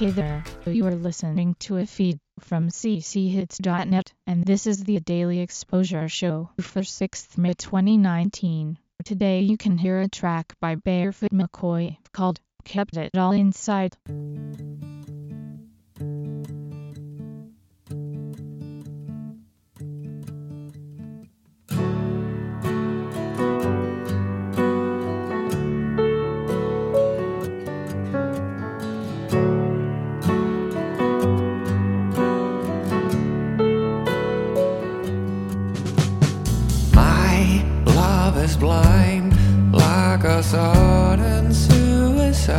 Hey there, you are listening to a feed from cchits.net, and this is the Daily Exposure Show for 6th May 2019. Today you can hear a track by Barefoot McCoy called Kept It All Inside. Blind like a sudden suicide.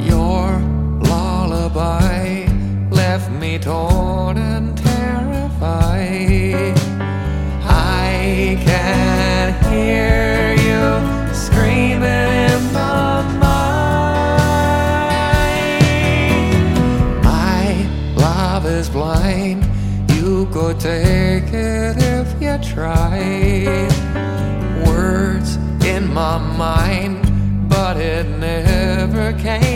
Your lullaby left me torn and terrified. I can hear you screaming in my mind. My love is blind. You could take it if you tried. Words in my mind, but it never came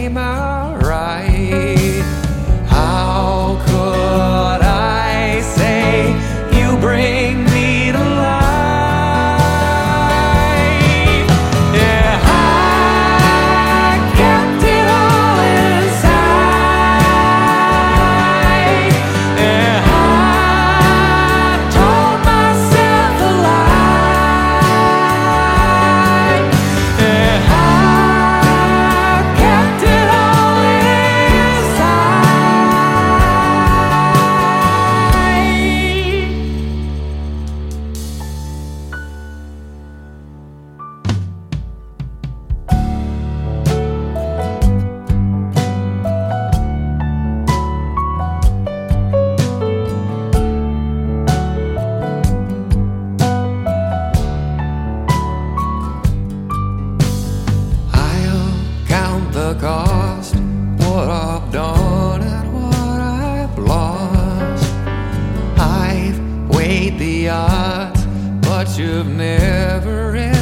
but you've never read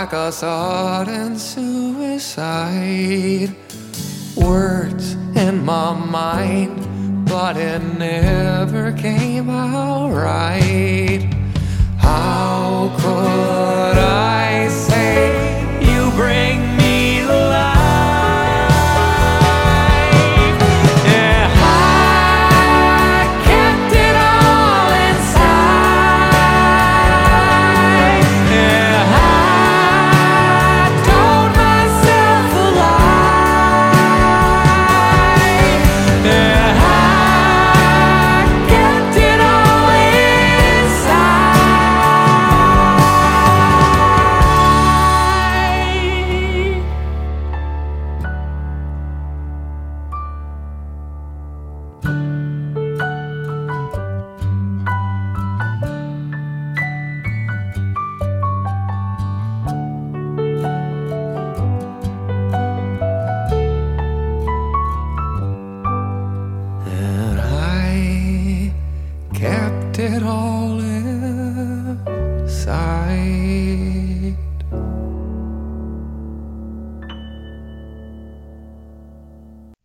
like a sudden suicide. Words in my mind, but it never came out right. How could I say inside.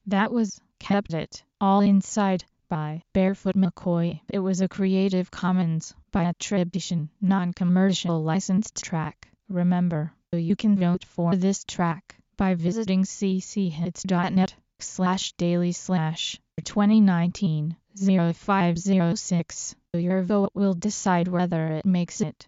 That was Kept It All Inside by Barefoot McCoy. It was a Creative Commons by attribution, non-commercial licensed track. Remember, you can vote for this track by visiting cchits.net slash daily slash 2019 0506. Your vote will decide whether it makes it